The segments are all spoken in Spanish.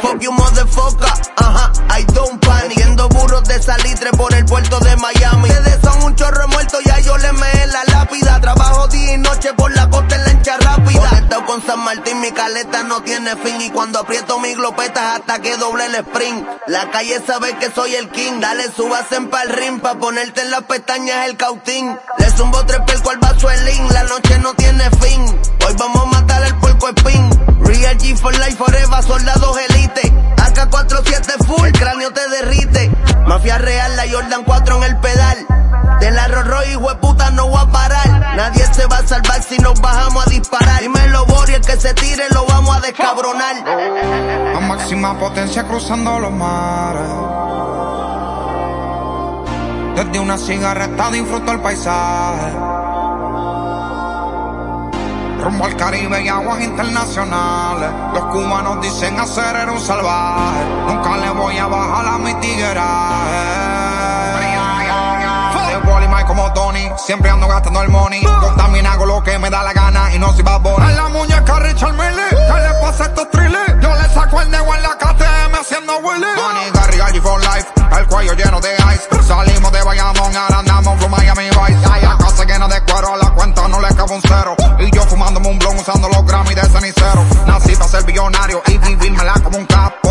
Fuck you motherfucker, ajá, I don't panic. Yendo burros de salitre por el puerto de Miami. Ustedes son un chorro muerto, ya yo le meé la lápida. Trabajo día y noche por la costa en lancha rápida. Conectado con San Martín, mi caleta no tiene fin. Y cuando aprieto mis glopetas hasta que doble el sprint La calle sabe que soy el king. Dale, subas en pa'l ring Pa' ponerte en las pestañas el cautín. Le zumbo tres pelco al vaso La noche no tiene fin. Hoy vamos a matar el puerco spin se va a salvar si nos bajamos a disparar. Dímelo, Bori, el que se tire lo vamos a descabronar. A máxima potencia cruzando los mares. Desde una cigarreta disfruto el paisaje rumbo al Caribe y aguas internacionales. Los cubanos dicen hacer era un salvaje. Nunca le voy siempre ando gastando el money. Yo también hago lo que me da la gana y no soy bad A la muñeca Richard Mille, ¿qué le pasa a estos trilles? Yo le saco el dedo en la KTM haciendo Willy. Money, Gary, Gary for life, el cuello lleno de ice. Salimos de Bayamón, ahora andamos por Miami Vice. La casa llena de cuero, a la cuenta no le cabe un cero. Y yo fumándome un blon usando los Grammy de cenicero. Nací para ser billonario y vivírmela como un capo.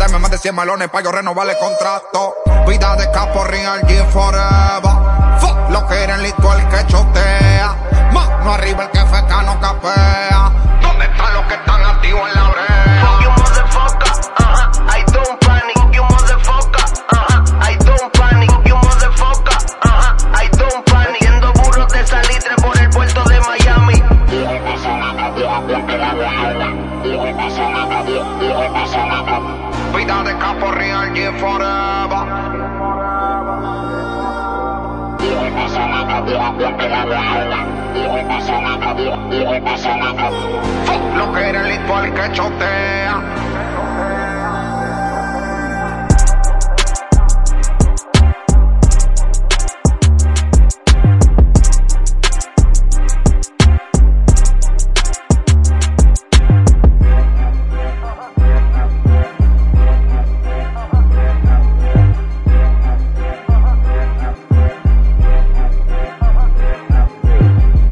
Darme más de 100 melones para yo renovar el contrato. Vida de capo, real G forever. Fuck lo el listo el que chotea. Mano arriba el que feca no capea. ¿Dónde están los que están activos en la brea? Fuck you motherfucker, ajá, I don't panic. Fuck you motherfucker, ajá, I don't panic. Fuck you motherfucker, ajá, I don't panic. Yendo burros de salitre por el puerto de Miami. De capo, real forever. Lo que era el listo al que chotea.